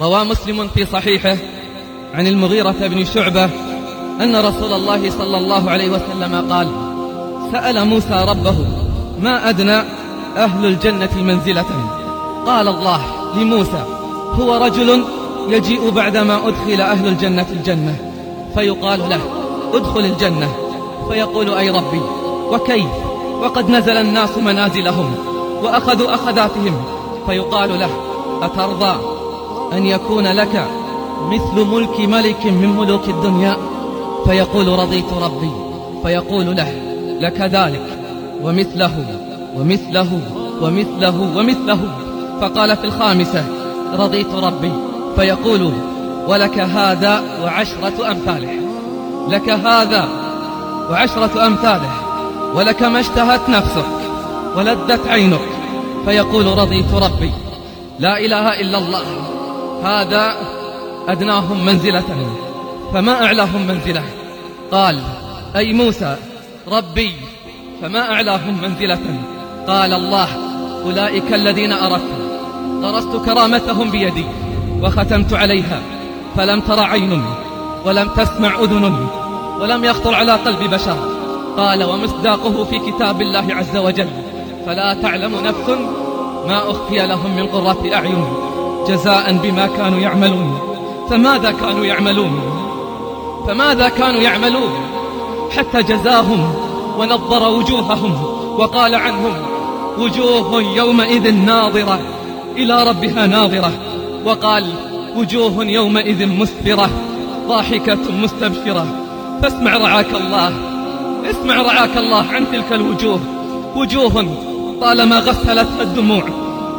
روى مسلم في صحيحه عن المغيرة بن شعبة أن رسول الله صلى الله عليه وسلم قال سأل موسى ربه ما أدنى أهل الجنة منزلة؟ قال الله لموسى هو رجل يجيء بعدما أدخل أهل الجنة الجنة. فيقال له ادخل الجنة. فيقول أي ربي وكيف؟ وقد نزل الناس منازلهم وأخذوا أخذاتهم. فيقال له أترضى؟ أن يكون لك مثل ملك ملك من ملوك الدنيا. فيقول رضيت ربي فيقول له لك ذلك ومثله ومثله ومثله ومثله. فقال في الخامسة رضيت ربي فيقول ولك هذا وعشرة أمثاله. لك هذا وعشرة أمثاله ولك ما اشتهت نفسك ولذت عينك. فيقول رضيت ربي لا إله إلا الله. هذا أدناهم منزلة. فما أعلاهم منزلة؟ قال أي موسى ربي فما أعلاهم منزلة؟ قال الله أولئك الذين أردت. غرست كرامتهم بيدي وختمت عليها فلم تر عين ولم تسمع أذن ولم يخطر على قلب بشر. قال ومصداقه في كتاب الله عز وجل. فلا تعلم نفس ما أخفي لهم من قرة أعين. جزاء بما كانوا يعملون. فماذا كانوا يعملون؟ فماذا كانوا يعملون؟ حتى جزاهم ونظر وجوههم وقال عنهم وجوه يومئذ ناظرة إلى ربها ناظرة. وقال وجوه يومئذ مسفرة ضاحكة مستبشرة. فاسمع رعاك الله اسمع رعاك الله عن تلك الوجوه. وجوه طالما غسلتها الدموع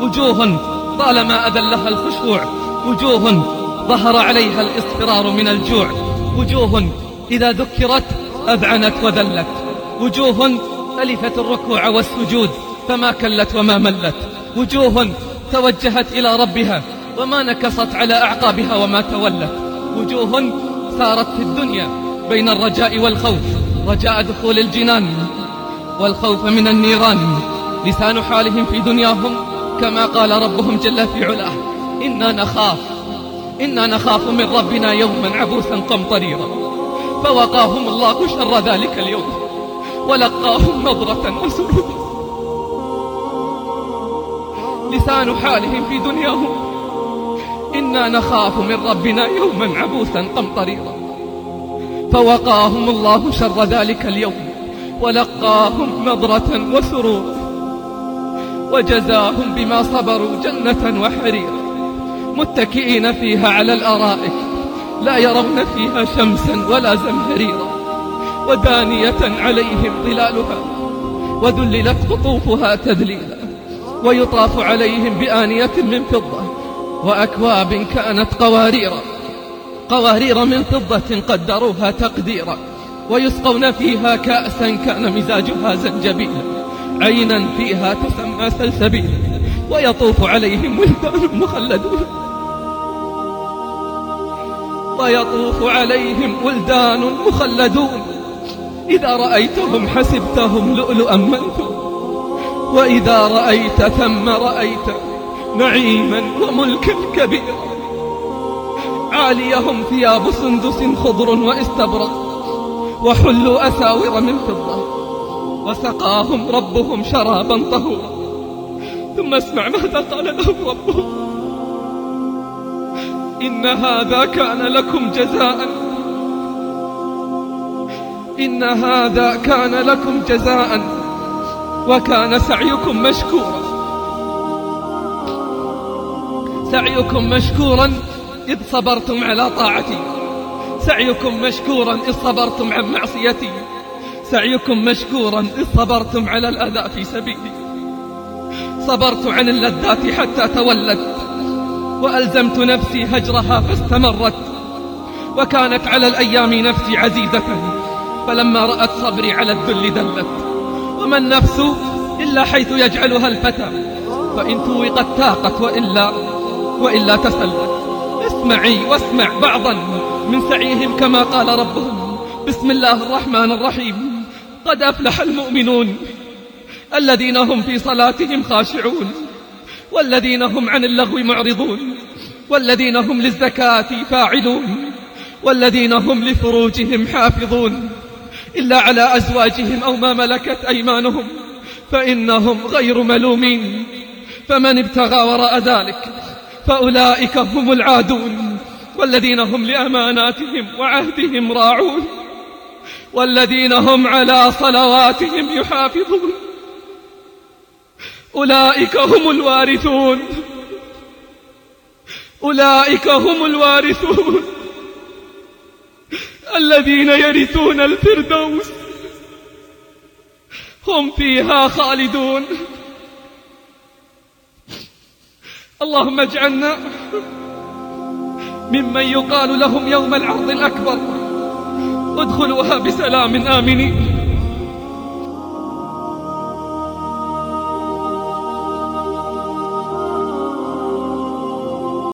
وجوه طالما أذلها الخشوع. وجوه ظهر عليها الاصفرار من الجوع. وجوه إذا ذكرت أذعنت وذلت. وجوه ألفت الركوع والسجود فما كلت وما ملت. وجوه توجهت إلى ربها وما نكصت على أعقابها وما تولت. وجوه سارت في الدنيا بين الرجاء والخوف. رجاء دخول الجنان والخوف من النيران. لسان حالهم في دنياهم كما قال ربهم جل في علاه إنا نخاف إنا نخاف من ربنا يوما عبوسا قمطريرا فوقاهم الله شر ذلك اليوم ولقاهم نظرة وسرورا. لسان حالهم في دنياهم إنا نخاف من ربنا يوما عبوسا قمطريرا فوقاهم الله شر ذلك اليوم ولقاهم نظرة وسرورا. وجزاهم بما صبروا جنة وحريرا متكئين فيها على الأرائك لا يرون فيها شمسا ولا زمهريرا ودانية عليهم ظلالها وذللت قطوفها تذليلا ويطاف عليهم بآنية من فضة وأكواب كانت قواريرا قوارير من فضة قدروها تقديرا ويسقون فيها كأسا كان مزاجها زنجبيلا. عينا فيها تسمى سلسبيلا ويطوف عليهم ولدان مخلدون. ويطوف عليهم ولدان مخلدون. إذا رأيتهم حسبتهم لؤلؤا منثورا. وإذا رأيت ثم رأيت نعيما وملكا كبيرا. عاليهم ثياب سندس خضر واستبرق. وحلوا أساور من فضة. وسقاهم ربهم شرابا طهورا. ثم اسمع ماذا قال لهم ربهم إن هذا كان لكم جزاء. إن هذا كان لكم جزاء. وكان سعيكم مشكورا. سعيكم مشكورا إذ صبرتم على طاعتي. سعيكم مشكورا إذ صبرتم عن معصيتي. سعيكم مشكورا إذ صبرتم على الأذى في سبيلي. صبرت عن اللذات حتى تولت وألزمت نفسي هجرها فاستمرت. وكانت على الأيام نفسي عزيزة. فلما رأت صبري على الذل دلت. وما النفس إلا حيث يجعلها الفتى. فإن توقت تاقت وإلا وإلا تسلت. اسمعي واسمع بعضا من سعيهم كما قال ربهم. بسم الله الرحمن الرحيم. قد أفلح المؤمنون. الذين هم في صلاتهم خاشعون. والذين هم عن اللغو معرضون. والذين هم للزكاة فاعلون. والذين هم لفروجهم حافظون. إلا على أزواجهم أو ما ملكت أيمانهم فإنهم غير ملومين. فمن ابتغى وراء ذلك فأولئك هم العادون. والذين هم لأماناتهم وعهدهم راعون. والذين هم على صلواتهم يحافظون. أولئك هم الوارثون. أولئك هم الوارثون. الذين يرثون الفردوس. هم فيها خالدون. اللهم اجعلنا ممن يقال لهم يوم العرض الأكبر. ادخلوها بسلام آمنين